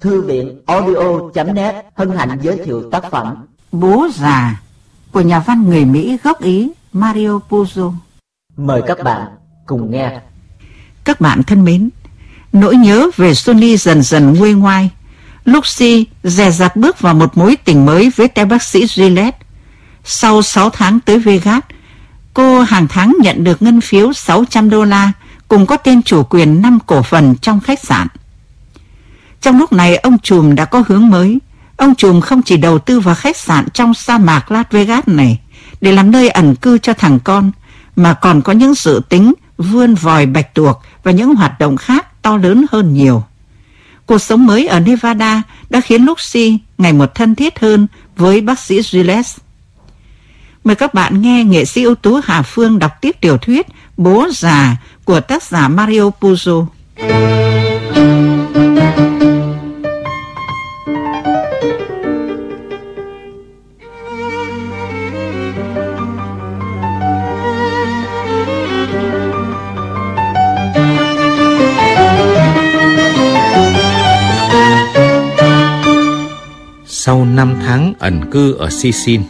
Thư viện audio.net hân hạnh giới thiệu tác phẩm Bố già của nhà văn người Mỹ gốc Ý Mario Puzo. Mời các bạn cùng nghe. Các bạn thân mến, nỗi nhớ về Sonny dần dần nguôi ngoai. Lucy dè dặt bước vào một mối tình mới với tay bác sĩ Gillette. Sau 6 tháng tới Vegas, cô hàng tháng nhận được ngân phiếu 600 đô la cùng có tên chủ quyền 5 cổ phần trong khách sạn. Trong lúc này ông Trùm đã có hướng mới. Ông Trùm không chỉ đầu tư vào khách sạn trong sa mạc Las Vegas này để làm nơi ẩn cư cho thằng con, mà còn có những dự tính vươn vòi bạch tuộc và những hoạt động khác to lớn hơn nhiều. Cuộc sống mới ở Nevada đã khiến Lucy ngày một thân thiết hơn với bác sĩ Gilles. Mời các bạn nghe nghệ sĩ ưu tú Hà Phương đọc tiếp tiểu thuyết Bố già của tác giả Mario Puzo. 5 tháng ẩn cư ở Sicin,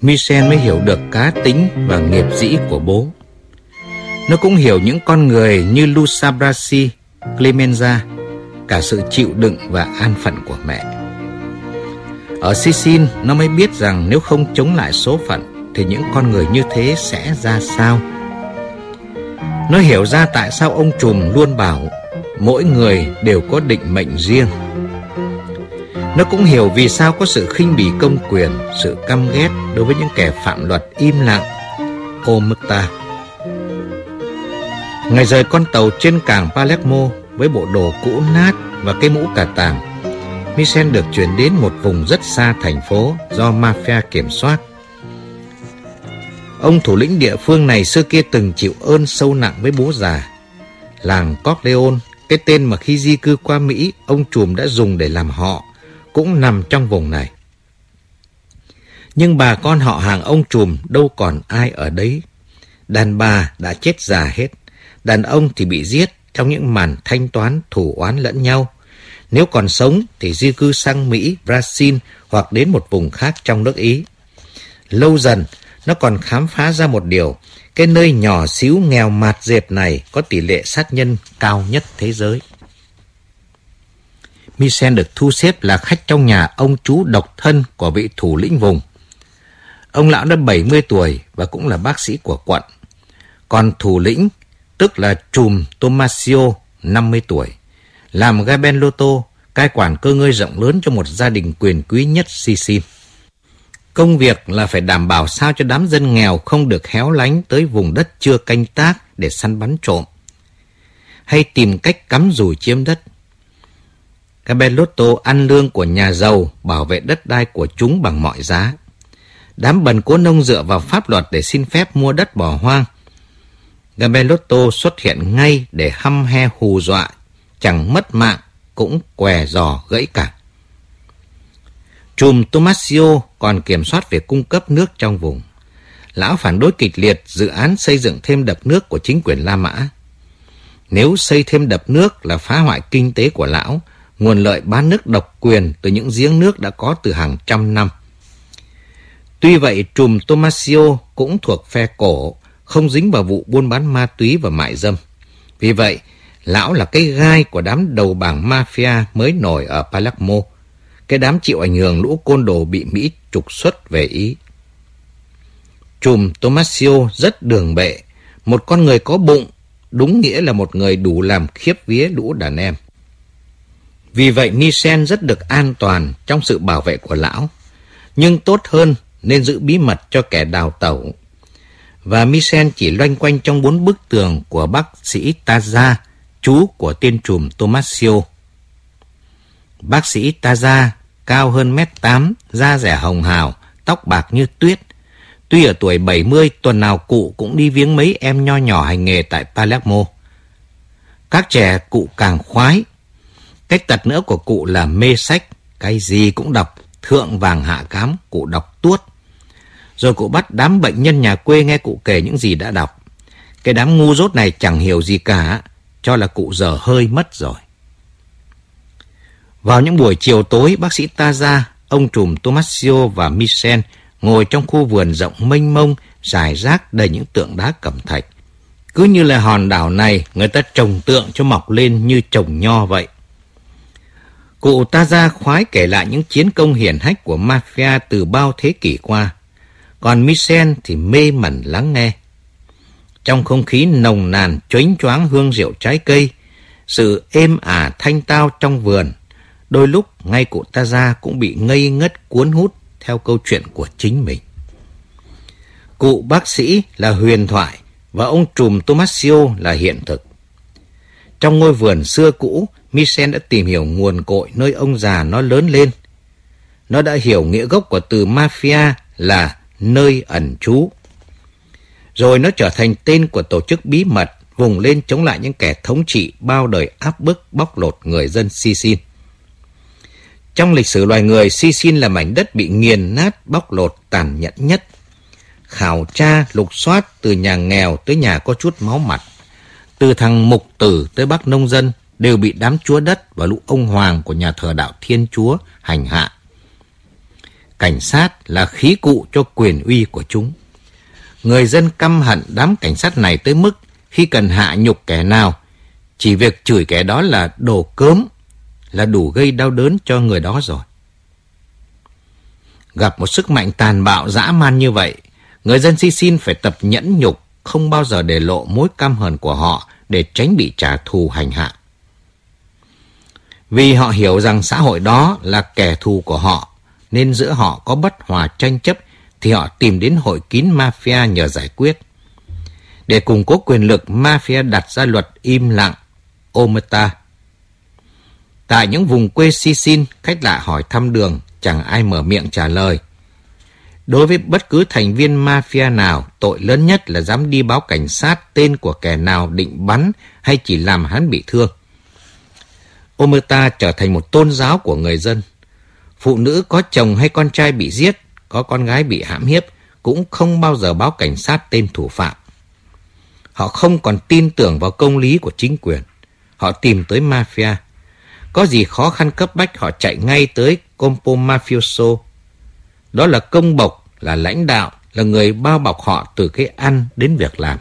Michel mới hiểu được cá tính và nghiệp dĩ của bố. Nó cũng hiểu những con người như Lusa Brasi, Clemenza, cả sự chịu đựng và an phận của mẹ. Ở Sicin nó mới biết rằng nếu không chống lại số phận thì những con người như thế sẽ ra sao. Nó hiểu ra tại sao ông trùm luôn bảo mỗi người đều có định mệnh riêng. Nó cũng hiểu vì sao có sự khinh bỉ công quyền, sự căm ghét đối với những kẻ phạm luật im lặng, ô mức ta. Ngày rời con tàu trên cảng Palermo với bộ đồ cũ nát và cái mũ cà tàng, Michel được chuyển đến một vùng rất xa thành phố do mafia kiểm soát. Ông thủ lĩnh địa phương này xưa kia từng chịu ơn sâu nặng với bố già. Làng Corleone, cái tên mà khi di cư qua Mỹ, ông trùm đã dùng để làm họ, cũng nằm trong vùng này. Nhưng bà con họ hàng ông trùm đâu còn ai ở đấy. Đàn bà đã chết già hết, đàn ông thì bị giết trong những màn thanh toán thủ oán lẫn nhau. Nếu còn sống thì di cư sang Mỹ, Brazil hoặc đến một vùng khác trong nước Ý. Lâu dần, nó còn khám phá ra một điều, cái nơi nhỏ xíu nghèo mạt dẹp này có tỷ lệ sát nhân cao nhất thế giới. Michel được thu xếp là khách trong nhà ông chú độc thân của vị thủ lĩnh vùng. Ông lão đã 70 tuổi và cũng là bác sĩ của quận. Còn thủ lĩnh, tức là trùm Tomasio, 50 tuổi, làm Gabelotto, cai quản cơ ngơi rộng lớn cho một gia đình quyền quý nhất Sicily. Công việc là phải đảm bảo sao cho đám dân nghèo không được héo lánh tới vùng đất chưa canh tác để săn bắn trộm. Hay tìm cách cắm rủi chiếm đất. Gabelotto ăn lương của nhà giàu, bảo vệ đất đai của chúng bằng mọi giá. Đám bần cố nông dựa vào pháp luật để xin phép mua đất bỏ hoang. Gabelotto xuất hiện ngay để hăm he hù dọa, chẳng mất mạng, cũng què giò gãy cả. Trùm Tomasio còn kiểm soát việc cung cấp nước trong vùng. Lão phản đối kịch liệt dự án xây dựng thêm đập nước của chính quyền La Mã. Nếu xây thêm đập nước là phá hoại kinh tế của lão, nguồn lợi bán nước độc quyền từ những giếng nước đã có từ hàng trăm năm. Tuy vậy, trùm Tomasio cũng thuộc phe cổ, không dính vào vụ buôn bán ma túy và mại dâm. Vì vậy, lão là cái gai của đám đầu bảng mafia mới nổi ở Palermo, cái đám chịu ảnh hưởng lũ côn đồ bị Mỹ trục xuất về Ý. Trùm Tomasio rất đường bệ, một con người có bụng, đúng nghĩa là một người đủ làm khiếp vía lũ đàn em. Vì vậy Nissen rất được an toàn trong sự bảo vệ của lão. Nhưng tốt hơn nên giữ bí mật cho kẻ đào tẩu. Và Misen chỉ loanh quanh trong bốn bức tường của bác sĩ Taza, chú của tên trùm Tomasio. Bác sĩ Taza cao hơn mét tám, da rẻ hồng hào, tóc bạc như tuyết. Tuy ở tuổi 70, tuần nào cụ cũng đi viếng mấy em nho nhỏ hành nghề tại Palermo. Các trẻ cụ càng khoái Cách tật nữa của cụ là mê sách, cái gì cũng đọc, thượng vàng hạ cám, cụ đọc tuốt. Rồi cụ bắt đám bệnh nhân nhà quê nghe cụ kể những gì đã đọc. Cái đám ngu dốt này chẳng hiểu gì cả, cho là cụ giờ hơi mất rồi. Vào những buổi chiều tối, bác sĩ Taza, ông trùm Tomasio và Michel ngồi trong khu vườn rộng mênh mông, dài rác đầy những tượng đá cẩm thạch. Cứ như là hòn đảo này, người ta trồng tượng cho mọc lên như trồng nho vậy. Cụ Taza khoái kể lại những chiến công hiển hách của mafia từ bao thế kỷ qua. Còn Michel thì mê mẩn lắng nghe. Trong không khí nồng nàn chónh choáng hương rượu trái cây, sự êm ả thanh tao trong vườn, đôi lúc ngay cụ Taza cũng bị ngây ngất cuốn hút theo câu chuyện của chính mình. Cụ bác sĩ là huyền thoại và ông trùm Tomasio là hiện thực. Trong ngôi vườn xưa cũ, Michel đã tìm hiểu nguồn cội nơi ông già nó lớn lên. Nó đã hiểu nghĩa gốc của từ mafia là nơi ẩn trú. Rồi nó trở thành tên của tổ chức bí mật vùng lên chống lại những kẻ thống trị bao đời áp bức bóc lột người dân Sicin. Trong lịch sử loài người, Sicin là mảnh đất bị nghiền nát, bóc lột tàn nhẫn nhất. Khảo tra, lục soát từ nhà nghèo tới nhà có chút máu mặt. Từ thằng mục tử tới bác nông dân đều bị đám chúa đất và lũ ông hoàng của nhà thờ đạo Thiên Chúa hành hạ. Cảnh sát là khí cụ cho quyền uy của chúng. Người dân căm hận đám cảnh sát này tới mức khi cần hạ nhục kẻ nào, chỉ việc chửi kẻ đó là đồ cớm là đủ gây đau đớn cho người đó rồi. Gặp một sức mạnh tàn bạo dã man như vậy, người dân Sisin phải tập nhẫn nhục, không bao giờ để lộ mối căm hờn của họ để tránh bị trả thù hành hạ. Vì họ hiểu rằng xã hội đó là kẻ thù của họ, nên giữa họ có bất hòa tranh chấp thì họ tìm đến hội kín mafia nhờ giải quyết. Để củng cố quyền lực, mafia đặt ra luật im lặng, omerta Tại những vùng quê Sisin, khách lạ hỏi thăm đường, chẳng ai mở miệng trả lời. Đối với bất cứ thành viên mafia nào, tội lớn nhất là dám đi báo cảnh sát tên của kẻ nào định bắn hay chỉ làm hắn bị thương. Omerta trở thành một tôn giáo của người dân. Phụ nữ có chồng hay con trai bị giết, có con gái bị hãm hiếp, cũng không bao giờ báo cảnh sát tên thủ phạm. Họ không còn tin tưởng vào công lý của chính quyền. Họ tìm tới mafia. Có gì khó khăn cấp bách họ chạy ngay tới Compo Mafioso. Đó là công bộc, là lãnh đạo, là người bao bọc họ từ cái ăn đến việc làm.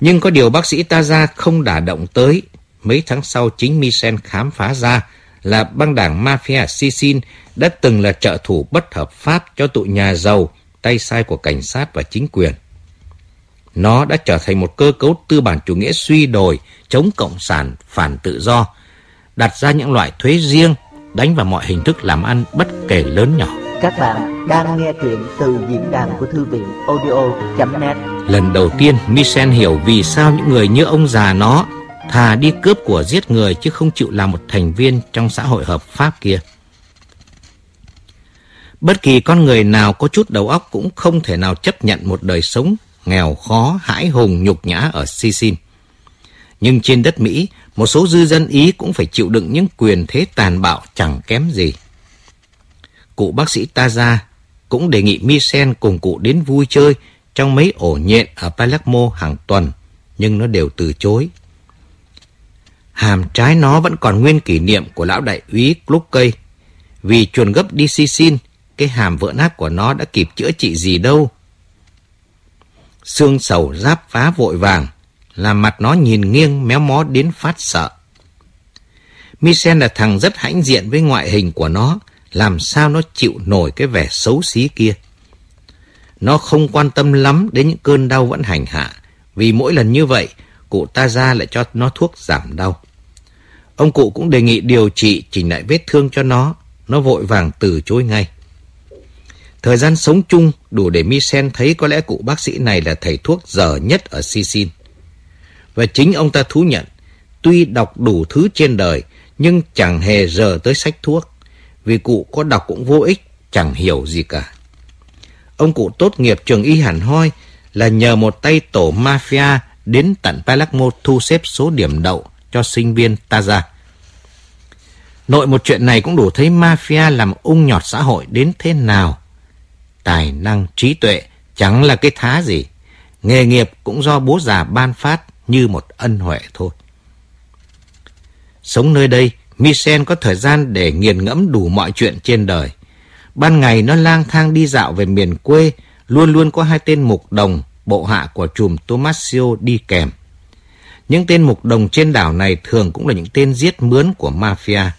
Nhưng có điều bác sĩ ta ra không đả động tới. Mấy tháng sau chính Michel khám phá ra là băng đảng Mafia Sicin đã từng là trợ thủ bất hợp pháp cho tụi nhà giàu, tay sai của cảnh sát và chính quyền. Nó đã trở thành một cơ cấu tư bản chủ nghĩa suy đồi, chống cộng sản, phản tự do, đặt ra những loại thuế riêng, đánh vào mọi hình thức làm ăn bất kể lớn nhỏ. Các bạn đang nghe truyện từ diễn đàn của thư viện audio.net Lần đầu tiên Michel hiểu vì sao những người như ông già nó thà đi cướp của giết người chứ không chịu làm một thành viên trong xã hội hợp pháp kia. Bất kỳ con người nào có chút đầu óc cũng không thể nào chấp nhận một đời sống nghèo khó, hãi hùng, nhục nhã ở Sicin. Nhưng trên đất Mỹ, một số dư dân Ý cũng phải chịu đựng những quyền thế tàn bạo chẳng kém gì. Cụ bác sĩ Taza cũng đề nghị Misen cùng cụ đến vui chơi trong mấy ổ nhện ở Palermo hàng tuần, nhưng nó đều từ chối. Hàm trái nó vẫn còn nguyên kỷ niệm của lão đại úy Cluckey. Vì chuồn gấp đi xin cái hàm vỡ nát của nó đã kịp chữa trị gì đâu. Xương sầu giáp phá vội vàng, làm mặt nó nhìn nghiêng méo mó đến phát sợ. Michel là thằng rất hãnh diện với ngoại hình của nó, làm sao nó chịu nổi cái vẻ xấu xí kia. Nó không quan tâm lắm đến những cơn đau vẫn hành hạ, vì mỗi lần như vậy, cụ ta ra lại cho nó thuốc giảm đau. Ông cụ cũng đề nghị điều trị chỉnh lại vết thương cho nó, nó vội vàng từ chối ngay. Thời gian sống chung đủ để Misen thấy có lẽ cụ bác sĩ này là thầy thuốc dở nhất ở Sicin. Và chính ông ta thú nhận, tuy đọc đủ thứ trên đời, nhưng chẳng hề giờ tới sách thuốc. Vì cụ có đọc cũng vô ích, chẳng hiểu gì cả. Ông cụ tốt nghiệp trường y hẳn hoi là nhờ một tay tổ mafia đến tận Palermo thu xếp số điểm đậu cho sinh viên ta ra. Nội một chuyện này cũng đủ thấy mafia làm ung nhọt xã hội đến thế nào. Tài năng, trí tuệ chẳng là cái thá gì. Nghề nghiệp cũng do bố già ban phát như một ân huệ thôi. Sống nơi đây, Michel có thời gian để nghiền ngẫm đủ mọi chuyện trên đời. Ban ngày nó lang thang đi dạo về miền quê, luôn luôn có hai tên mục đồng, bộ hạ của chùm Tomasio đi kèm. Những tên mục đồng trên đảo này thường cũng là những tên giết mướn của mafia.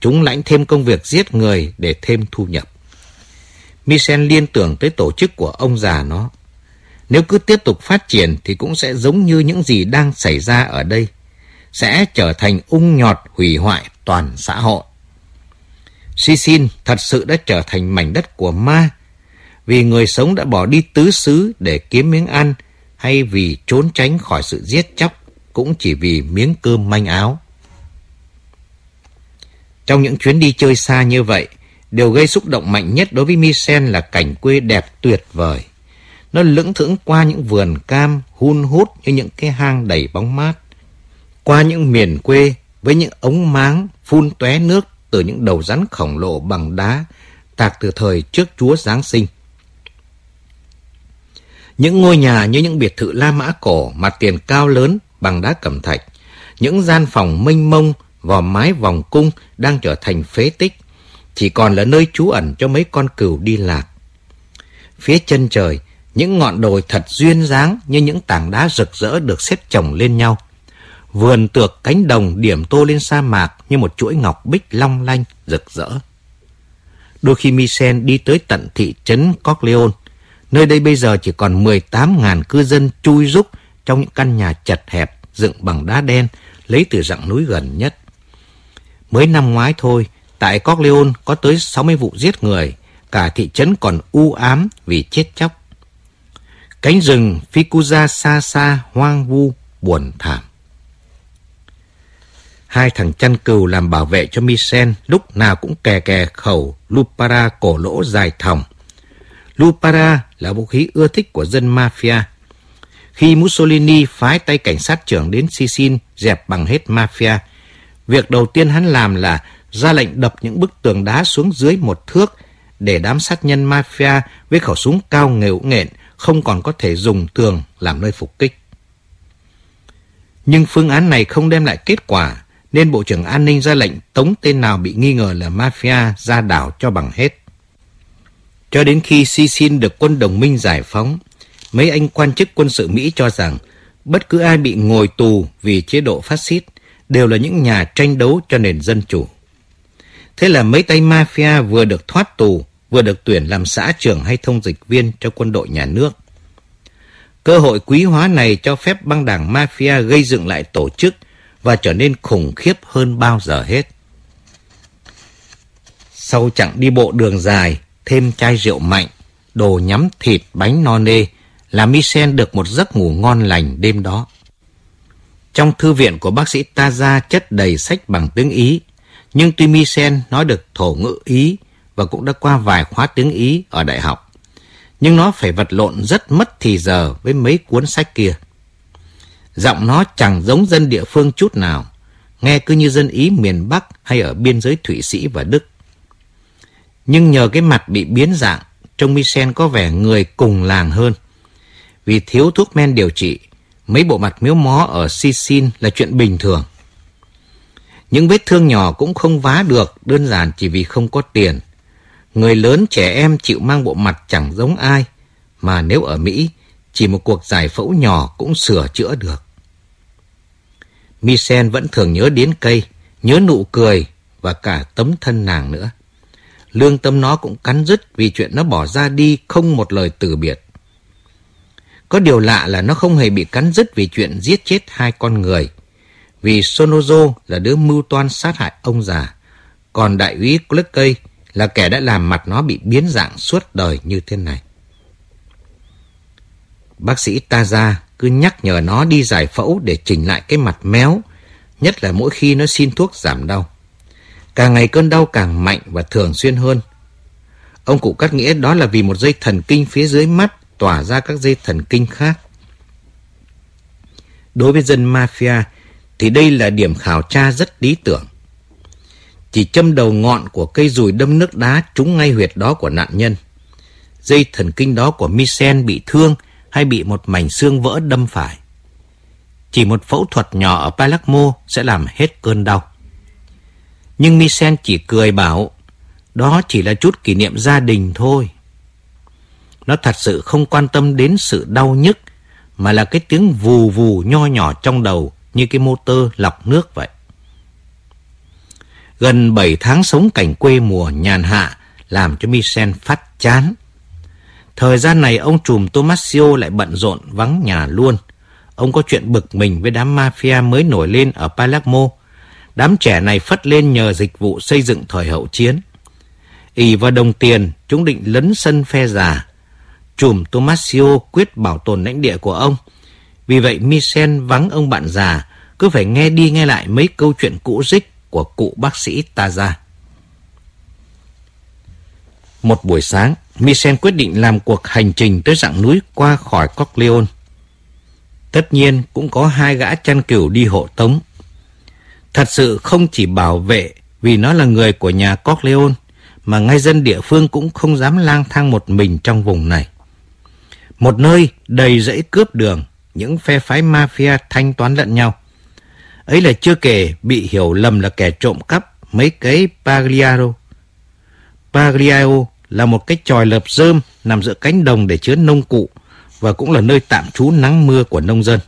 Chúng lãnh thêm công việc giết người để thêm thu nhập. Michel liên tưởng tới tổ chức của ông già nó. Nếu cứ tiếp tục phát triển thì cũng sẽ giống như những gì đang xảy ra ở đây. Sẽ trở thành ung nhọt hủy hoại toàn xã hội. Sisin thật sự đã trở thành mảnh đất của ma, vì người sống đã bỏ đi tứ xứ để kiếm miếng ăn hay vì trốn tránh khỏi sự giết chóc cũng chỉ vì miếng cơm manh áo. Trong những chuyến đi chơi xa như vậy, điều gây xúc động mạnh nhất đối với Misen là cảnh quê đẹp tuyệt vời. Nó lững thững qua những vườn cam hun hút như những cái hang đầy bóng mát. Qua những miền quê với những ống máng phun tóe nước từ những đầu rắn khổng lồ bằng đá tạc từ thời trước Chúa Giáng sinh. Những ngôi nhà như những biệt thự La Mã cổ mặt tiền cao lớn bằng đá cẩm thạch, những gian phòng mênh mông vò mái vòng cung đang trở thành phế tích, chỉ còn là nơi trú ẩn cho mấy con cừu đi lạc. Phía chân trời, những ngọn đồi thật duyên dáng như những tảng đá rực rỡ được xếp chồng lên nhau. Vườn tược cánh đồng điểm tô lên sa mạc như một chuỗi ngọc bích long lanh, rực rỡ. Đôi khi Michel đi tới tận thị trấn Corleone, nơi đây bây giờ chỉ còn 18.000 cư dân chui rúc trong những căn nhà chật hẹp dựng bằng đá đen lấy từ dặng núi gần nhất. Mới năm ngoái thôi, tại Corleone có tới 60 vụ giết người, cả thị trấn còn u ám vì chết chóc. Cánh rừng Ficuza xa xa hoang vu buồn thảm. Hai thằng chăn cừu làm bảo vệ cho Michel lúc nào cũng kè kè khẩu Lupara cổ lỗ dài thòng. Lupara là vũ khí ưa thích của dân mafia. Khi Mussolini phái tay cảnh sát trưởng đến Sicily dẹp bằng hết mafia, việc đầu tiên hắn làm là ra lệnh đập những bức tường đá xuống dưới một thước để đám sát nhân mafia với khẩu súng cao nghều nghện không còn có thể dùng tường làm nơi phục kích. Nhưng phương án này không đem lại kết quả, nên Bộ trưởng An ninh ra lệnh tống tên nào bị nghi ngờ là mafia ra đảo cho bằng hết. Cho đến khi Sicin được quân đồng minh giải phóng, mấy anh quan chức quân sự Mỹ cho rằng bất cứ ai bị ngồi tù vì chế độ phát xít đều là những nhà tranh đấu cho nền dân chủ. Thế là mấy tay mafia vừa được thoát tù, vừa được tuyển làm xã trưởng hay thông dịch viên cho quân đội nhà nước. Cơ hội quý hóa này cho phép băng đảng mafia gây dựng lại tổ chức và trở nên khủng khiếp hơn bao giờ hết. Sau chặng đi bộ đường dài, thêm chai rượu mạnh, đồ nhắm thịt bánh no nê, là Michel được một giấc ngủ ngon lành đêm đó. Trong thư viện của bác sĩ Taza chất đầy sách bằng tiếng Ý, nhưng tuy Michel nói được thổ ngữ Ý và cũng đã qua vài khóa tiếng Ý ở đại học, nhưng nó phải vật lộn rất mất thì giờ với mấy cuốn sách kia. Giọng nó chẳng giống dân địa phương chút nào, nghe cứ như dân Ý miền Bắc hay ở biên giới Thụy Sĩ và Đức. Nhưng nhờ cái mặt bị biến dạng, trông Misen có vẻ người cùng làng hơn. Vì thiếu thuốc men điều trị, mấy bộ mặt miếu mó ở Sicin là chuyện bình thường. Những vết thương nhỏ cũng không vá được, đơn giản chỉ vì không có tiền. Người lớn trẻ em chịu mang bộ mặt chẳng giống ai, mà nếu ở Mỹ, chỉ một cuộc giải phẫu nhỏ cũng sửa chữa được. Misen vẫn thường nhớ đến cây, nhớ nụ cười và cả tấm thân nàng nữa. Lương tâm nó cũng cắn rứt vì chuyện nó bỏ ra đi không một lời từ biệt. Có điều lạ là nó không hề bị cắn rứt vì chuyện giết chết hai con người. Vì Sonozo là đứa mưu toan sát hại ông già, còn đại úy Clickey là kẻ đã làm mặt nó bị biến dạng suốt đời như thế này. Bác sĩ Taza cứ nhắc nhở nó đi giải phẫu để chỉnh lại cái mặt méo, nhất là mỗi khi nó xin thuốc giảm đau. Càng ngày cơn đau càng mạnh và thường xuyên hơn. Ông cụ cắt nghĩa đó là vì một dây thần kinh phía dưới mắt tỏa ra các dây thần kinh khác. Đối với dân mafia thì đây là điểm khảo tra rất lý tưởng. Chỉ châm đầu ngọn của cây dùi đâm nước đá trúng ngay huyệt đó của nạn nhân. Dây thần kinh đó của Michel bị thương hay bị một mảnh xương vỡ đâm phải. Chỉ một phẫu thuật nhỏ ở Palermo sẽ làm hết cơn đau. Nhưng Michel chỉ cười bảo, đó chỉ là chút kỷ niệm gia đình thôi. Nó thật sự không quan tâm đến sự đau nhức, mà là cái tiếng vù vù nho nhỏ trong đầu như cái motor lọc nước vậy. Gần 7 tháng sống cảnh quê mùa nhàn hạ làm cho Michel phát chán. Thời gian này ông trùm Tomasio lại bận rộn vắng nhà luôn. Ông có chuyện bực mình với đám mafia mới nổi lên ở Palermo. Đám trẻ này phất lên nhờ dịch vụ xây dựng thời hậu chiến. ỉ vào đồng tiền, chúng định lấn sân phe già. Trùm Tomasio quyết bảo tồn lãnh địa của ông. Vì vậy Michel vắng ông bạn già, cứ phải nghe đi nghe lại mấy câu chuyện cũ rích của cụ bác sĩ Taza. Một buổi sáng, Michel quyết định làm cuộc hành trình tới dạng núi qua khỏi Corleone. Tất nhiên cũng có hai gã chăn cừu đi hộ tống. Thật sự không chỉ bảo vệ vì nó là người của nhà Corleone, mà ngay dân địa phương cũng không dám lang thang một mình trong vùng này. Một nơi đầy rẫy cướp đường, những phe phái mafia thanh toán lẫn nhau. Ấy là chưa kể bị hiểu lầm là kẻ trộm cắp mấy cái Pagliaro. Pagliaro là một cái tròi lợp rơm nằm giữa cánh đồng để chứa nông cụ và cũng là nơi tạm trú nắng mưa của nông dân.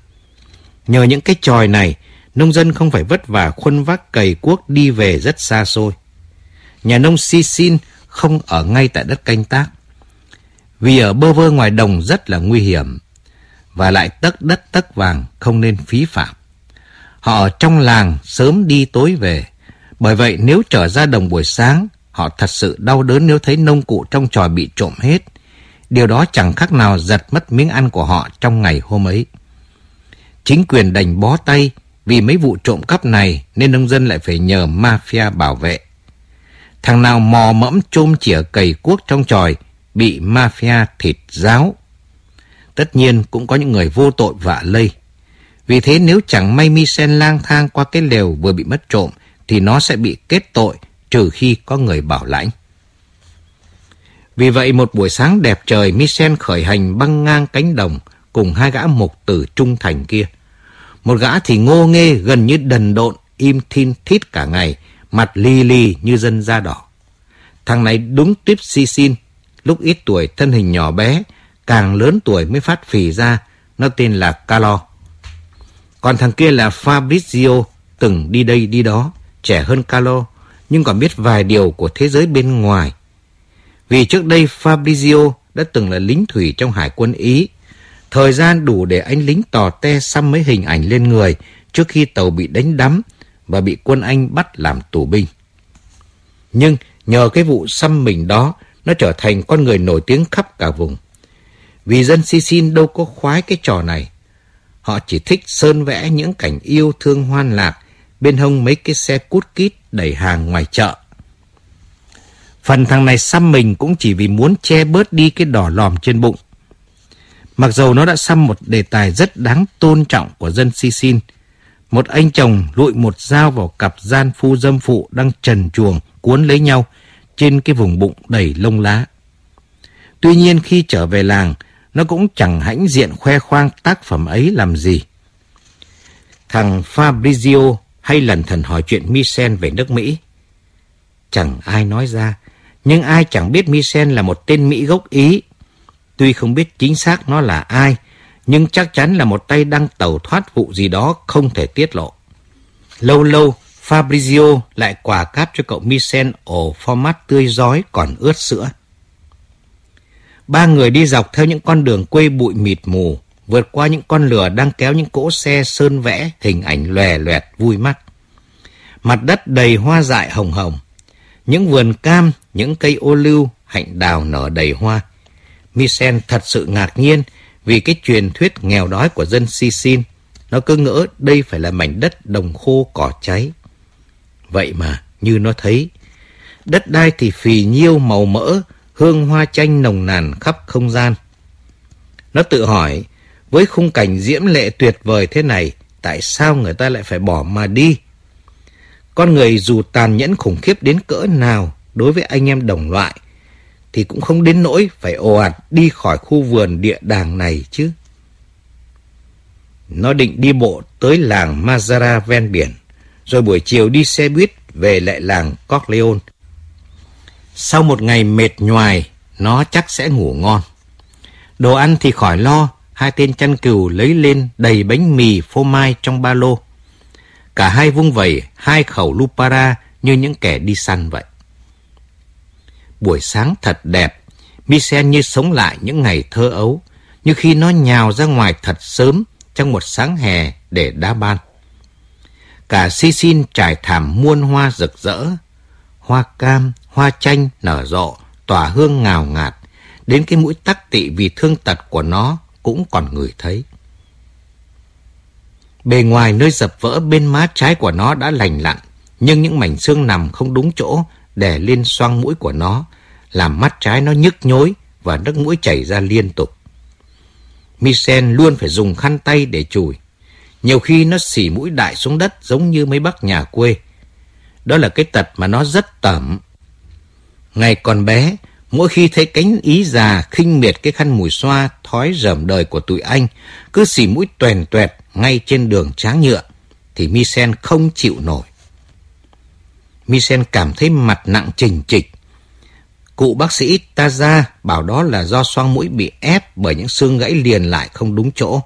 Nhờ những cái tròi này, nông dân không phải vất vả khuân vác cày cuốc đi về rất xa xôi. Nhà nông Sisin không ở ngay tại đất canh tác. Vì ở bơ vơ ngoài đồng rất là nguy hiểm và lại tất đất tất vàng không nên phí phạm. Họ ở trong làng sớm đi tối về. Bởi vậy nếu trở ra đồng buổi sáng, họ thật sự đau đớn nếu thấy nông cụ trong tròi bị trộm hết. Điều đó chẳng khác nào giật mất miếng ăn của họ trong ngày hôm ấy. Chính quyền đành bó tay vì mấy vụ trộm cắp này nên nông dân lại phải nhờ mafia bảo vệ. Thằng nào mò mẫm chôm chỉa cầy cuốc trong tròi, bị mafia thịt giáo. Tất nhiên cũng có những người vô tội vạ lây. Vì thế nếu chẳng may Michel lang thang qua cái lều vừa bị mất trộm, thì nó sẽ bị kết tội, trừ khi có người bảo lãnh. Vì vậy một buổi sáng đẹp trời Michel khởi hành băng ngang cánh đồng cùng hai gã mục tử trung thành kia. Một gã thì ngô nghê gần như đần độn, im thin thít cả ngày, mặt li li như dân da đỏ. Thằng này đúng tuyếp si xin, lúc ít tuổi thân hình nhỏ bé, càng lớn tuổi mới phát phì ra, nó tên là Calo. Còn thằng kia là Fabrizio, từng đi đây đi đó, trẻ hơn Calo, nhưng còn biết vài điều của thế giới bên ngoài. Vì trước đây Fabrizio đã từng là lính thủy trong hải quân Ý. Thời gian đủ để anh lính tò te xăm mấy hình ảnh lên người trước khi tàu bị đánh đắm và bị quân Anh bắt làm tù binh. Nhưng nhờ cái vụ xăm mình đó, nó trở thành con người nổi tiếng khắp cả vùng. Vì dân Sicin đâu có khoái cái trò này. Họ chỉ thích sơn vẽ những cảnh yêu thương hoan lạc bên hông mấy cái xe cút kít đẩy hàng ngoài chợ. Phần thằng này xăm mình cũng chỉ vì muốn che bớt đi cái đỏ lòm trên bụng. Mặc dầu nó đã xăm một đề tài rất đáng tôn trọng của dân Sicin, một anh chồng lụi một dao vào cặp gian phu dâm phụ đang trần chuồng cuốn lấy nhau trên cái vùng bụng đầy lông lá. Tuy nhiên khi trở về làng, nó cũng chẳng hãnh diện khoe khoang tác phẩm ấy làm gì. Thằng Fabrizio hay lần thần hỏi chuyện Michel về nước Mỹ. Chẳng ai nói ra, nhưng ai chẳng biết Michel là một tên Mỹ gốc Ý. Tuy không biết chính xác nó là ai, nhưng chắc chắn là một tay đang tàu thoát vụ gì đó không thể tiết lộ. Lâu lâu, Fabrizio lại quà cáp cho cậu Michel ổ format tươi giói còn ướt sữa. Ba người đi dọc theo những con đường quê bụi mịt mù, vượt qua những con lửa đang kéo những cỗ xe sơn vẽ hình ảnh lòe loẹt vui mắt. Mặt đất đầy hoa dại hồng hồng, những vườn cam, những cây ô lưu, hạnh đào nở đầy hoa. Michel thật sự ngạc nhiên vì cái truyền thuyết nghèo đói của dân Sicin. Nó cứ ngỡ đây phải là mảnh đất đồng khô cỏ cháy. Vậy mà, như nó thấy, đất đai thì phì nhiêu màu mỡ, hương hoa chanh nồng nàn khắp không gian. Nó tự hỏi, với khung cảnh diễm lệ tuyệt vời thế này, tại sao người ta lại phải bỏ mà đi? Con người dù tàn nhẫn khủng khiếp đến cỡ nào đối với anh em đồng loại, thì cũng không đến nỗi phải ồ ạt đi khỏi khu vườn địa đàng này chứ. Nó định đi bộ tới làng Mazara ven biển, rồi buổi chiều đi xe buýt về lại làng Corleone. Sau một ngày mệt nhoài, nó chắc sẽ ngủ ngon. Đồ ăn thì khỏi lo, hai tên chăn cừu lấy lên đầy bánh mì phô mai trong ba lô. Cả hai vung vẩy hai khẩu lupara như những kẻ đi săn vậy. Buổi sáng thật đẹp, Michel như sống lại những ngày thơ ấu, như khi nó nhào ra ngoài thật sớm trong một sáng hè để đá ban. Cả si xin trải thảm muôn hoa rực rỡ, hoa cam, hoa chanh nở rộ, tỏa hương ngào ngạt, đến cái mũi tắc tị vì thương tật của nó cũng còn ngửi thấy. Bề ngoài nơi dập vỡ bên má trái của nó đã lành lặn, nhưng những mảnh xương nằm không đúng chỗ đè lên xoang mũi của nó, làm mắt trái nó nhức nhối và nước mũi chảy ra liên tục. Michel luôn phải dùng khăn tay để chùi. Nhiều khi nó xỉ mũi đại xuống đất giống như mấy bác nhà quê. Đó là cái tật mà nó rất tẩm. Ngày còn bé, mỗi khi thấy cánh ý già khinh miệt cái khăn mùi xoa thói rởm đời của tụi anh, cứ xỉ mũi toèn toẹt ngay trên đường tráng nhựa, thì Misen không chịu nổi. Misen cảm thấy mặt nặng trình trịch. Cụ bác sĩ Taza bảo đó là do xoang mũi bị ép bởi những xương gãy liền lại không đúng chỗ.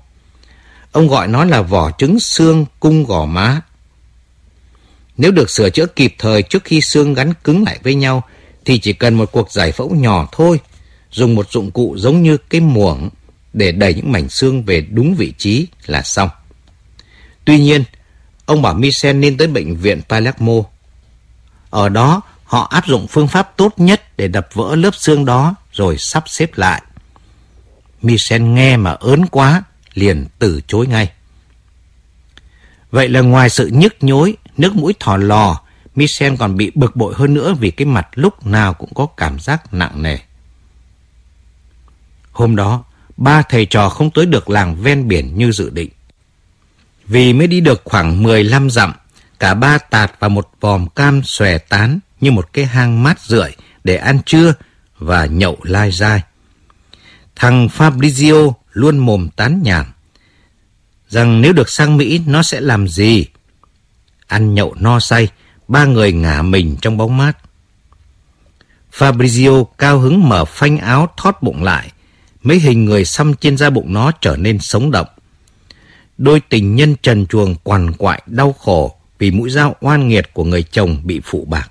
Ông gọi nó là vỏ trứng xương cung gò má. Nếu được sửa chữa kịp thời trước khi xương gắn cứng lại với nhau, thì chỉ cần một cuộc giải phẫu nhỏ thôi, dùng một dụng cụ giống như cái muỗng để đẩy những mảnh xương về đúng vị trí là xong. Tuy nhiên, ông bảo Misen nên tới bệnh viện Palermo. Ở đó, họ áp dụng phương pháp tốt nhất để đập vỡ lớp xương đó rồi sắp xếp lại. Michel nghe mà ớn quá, liền từ chối ngay. Vậy là ngoài sự nhức nhối, nước mũi thò lò, Michel còn bị bực bội hơn nữa vì cái mặt lúc nào cũng có cảm giác nặng nề. Hôm đó, ba thầy trò không tới được làng ven biển như dự định. Vì mới đi được khoảng 15 dặm, cả ba tạt vào một vòm cam xòe tán như một cái hang mát rượi để ăn trưa và nhậu lai dai. Thằng Fabrizio luôn mồm tán nhảm rằng nếu được sang Mỹ nó sẽ làm gì. Ăn nhậu no say, ba người ngả mình trong bóng mát. Fabrizio cao hứng mở phanh áo thoát bụng lại, mấy hình người xăm trên da bụng nó trở nên sống động. Đôi tình nhân trần chuồng quằn quại đau khổ vì mũi dao oan nghiệt của người chồng bị phụ bạc.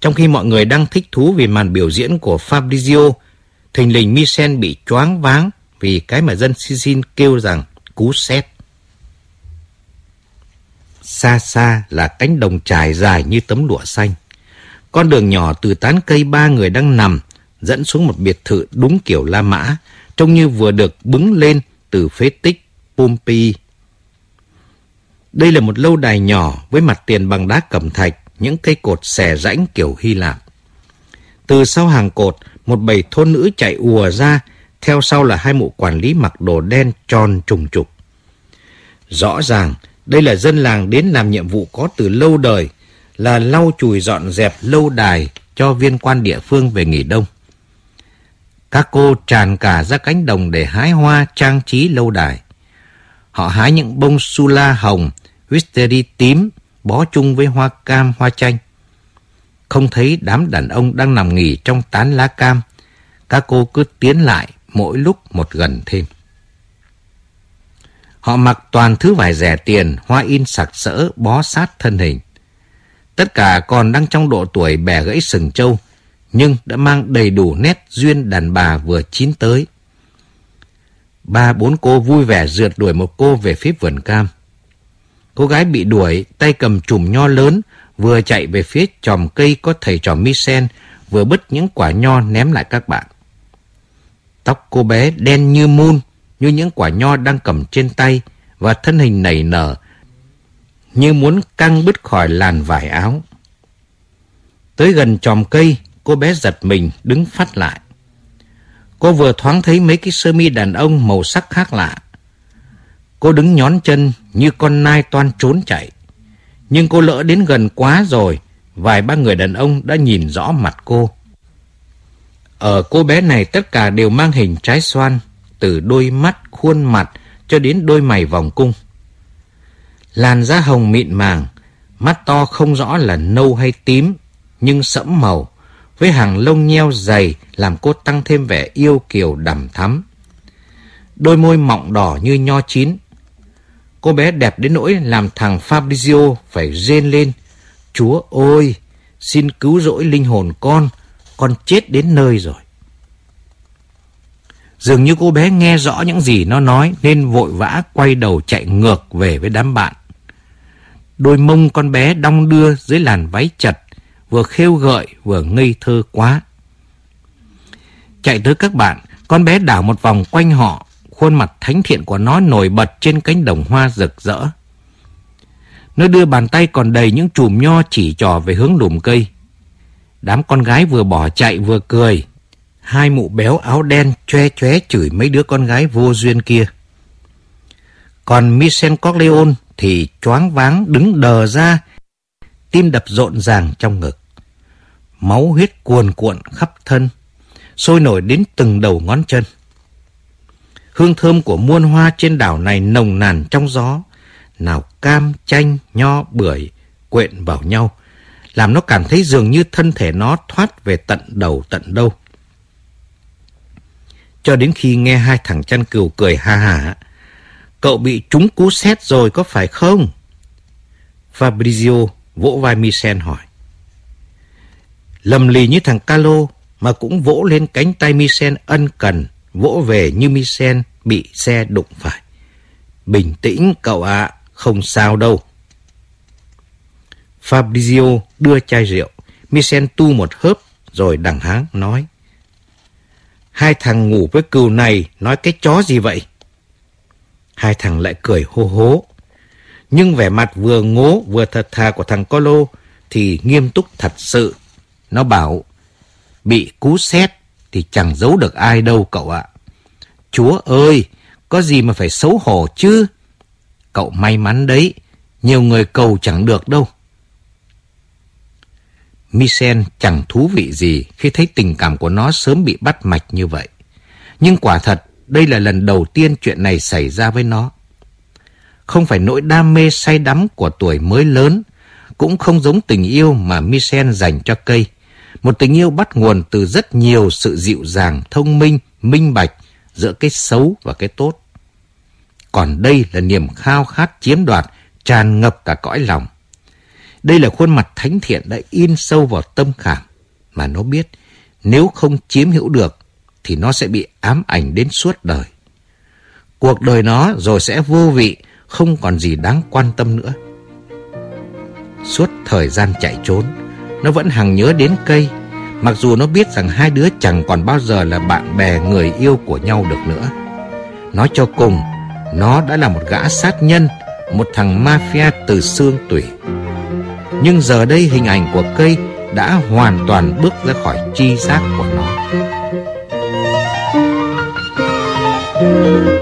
Trong khi mọi người đang thích thú vì màn biểu diễn của Fabrizio, thình lình Michel bị choáng váng vì cái mà dân Sicin kêu rằng cú sét. Xa xa là cánh đồng trải dài như tấm lụa xanh. Con đường nhỏ từ tán cây ba người đang nằm dẫn xuống một biệt thự đúng kiểu La Mã, trông như vừa được bứng lên từ phế tích Pompeii. Đây là một lâu đài nhỏ với mặt tiền bằng đá cẩm thạch, những cây cột xẻ rãnh kiểu Hy Lạp. Từ sau hàng cột, một bầy thôn nữ chạy ùa ra, theo sau là hai mụ quản lý mặc đồ đen tròn trùng trục. Rõ ràng, đây là dân làng đến làm nhiệm vụ có từ lâu đời, là lau chùi dọn dẹp lâu đài cho viên quan địa phương về nghỉ đông. Các cô tràn cả ra cánh đồng để hái hoa trang trí lâu đài. Họ hái những bông sula hồng, wisteria tím, bó chung với hoa cam, hoa chanh. Không thấy đám đàn ông đang nằm nghỉ trong tán lá cam. Các cô cứ tiến lại mỗi lúc một gần thêm. Họ mặc toàn thứ vải rẻ tiền, hoa in sặc sỡ, bó sát thân hình. Tất cả còn đang trong độ tuổi bẻ gãy sừng trâu, nhưng đã mang đầy đủ nét duyên đàn bà vừa chín tới. Ba bốn cô vui vẻ rượt đuổi một cô về phía vườn cam. Cô gái bị đuổi, tay cầm chùm nho lớn, vừa chạy về phía chòm cây có thầy trò Misen, vừa bứt những quả nho ném lại các bạn. Tóc cô bé đen như mun, như những quả nho đang cầm trên tay, và thân hình nảy nở, như muốn căng bứt khỏi làn vải áo. Tới gần chòm cây, cô bé giật mình đứng phát lại. Cô vừa thoáng thấy mấy cái sơ mi đàn ông màu sắc khác lạ. Cô đứng nhón chân như con nai toan trốn chạy. Nhưng cô lỡ đến gần quá rồi, vài ba người đàn ông đã nhìn rõ mặt cô. Ở cô bé này tất cả đều mang hình trái xoan, từ đôi mắt, khuôn mặt cho đến đôi mày vòng cung. Làn da hồng mịn màng, Mắt to không rõ là nâu hay tím, nhưng sẫm màu, với hàng lông nheo dày làm cô tăng thêm vẻ yêu kiều đằm thắm. Đôi môi mọng đỏ như nho chín. Cô bé đẹp đến nỗi làm thằng Fabrizio phải rên lên. Chúa ơi, xin cứu rỗi linh hồn con, con chết đến nơi rồi. Dường như cô bé nghe rõ những gì nó nói nên vội vã quay đầu chạy ngược về với đám bạn. Đôi mông con bé đong đưa dưới làn váy chật, vừa khêu gợi vừa ngây thơ quá. Chạy tới các bạn, con bé đảo một vòng quanh họ, khuôn mặt thánh thiện của nó nổi bật trên cánh đồng hoa rực rỡ. Nó đưa bàn tay còn đầy những chùm nho chỉ trò về hướng lùm cây. Đám con gái vừa bỏ chạy vừa cười. Hai mụ béo áo đen choe che chửi mấy đứa con gái vô duyên kia. Còn Michel Corleone thì choáng váng đứng đờ ra, tim đập rộn ràng trong ngực. Máu huyết cuồn cuộn khắp thân, sôi nổi đến từng đầu ngón chân. Hương thơm của muôn hoa trên đảo này nồng nàn trong gió, nào cam, chanh, nho, bưởi quện vào nhau, làm nó cảm thấy dường như thân thể nó thoát về tận đầu tận đâu. Cho đến khi nghe hai thằng chăn cừu cười ha hả, cậu bị trúng cú xét rồi có phải không? Fabrizio vỗ vai Misen hỏi. Lầm lì như thằng Calo mà cũng vỗ lên cánh tay Misen ân cần, vỗ về như Misen bị xe đụng phải. Bình tĩnh cậu ạ, không sao đâu. Fabrizio đưa chai rượu, Michel tu một hớp rồi đằng háng nói. Hai thằng ngủ với cừu này nói cái chó gì vậy? Hai thằng lại cười hô hố. Nhưng vẻ mặt vừa ngố vừa thật thà của thằng Colo thì nghiêm túc thật sự. Nó bảo, bị cú xét thì chẳng giấu được ai đâu cậu ạ. Chúa ơi, có gì mà phải xấu hổ chứ? Cậu may mắn đấy, nhiều người cầu chẳng được đâu. Michel chẳng thú vị gì khi thấy tình cảm của nó sớm bị bắt mạch như vậy. Nhưng quả thật, đây là lần đầu tiên chuyện này xảy ra với nó. Không phải nỗi đam mê say đắm của tuổi mới lớn, cũng không giống tình yêu mà Michel dành cho cây. Một tình yêu bắt nguồn từ rất nhiều sự dịu dàng, thông minh, minh bạch giữa cái xấu và cái tốt. Còn đây là niềm khao khát chiếm đoạt tràn ngập cả cõi lòng. Đây là khuôn mặt thánh thiện đã in sâu vào tâm khảm mà nó biết nếu không chiếm hữu được thì nó sẽ bị ám ảnh đến suốt đời. Cuộc đời nó rồi sẽ vô vị, không còn gì đáng quan tâm nữa. Suốt thời gian chạy trốn, nó vẫn hằng nhớ đến cây, mặc dù nó biết rằng hai đứa chẳng còn bao giờ là bạn bè người yêu của nhau được nữa. Nói cho cùng, nó đã là một gã sát nhân, một thằng mafia từ xương tủy. Nhưng giờ đây hình ảnh của cây đã hoàn toàn bước ra khỏi chi giác của nó. Thank you.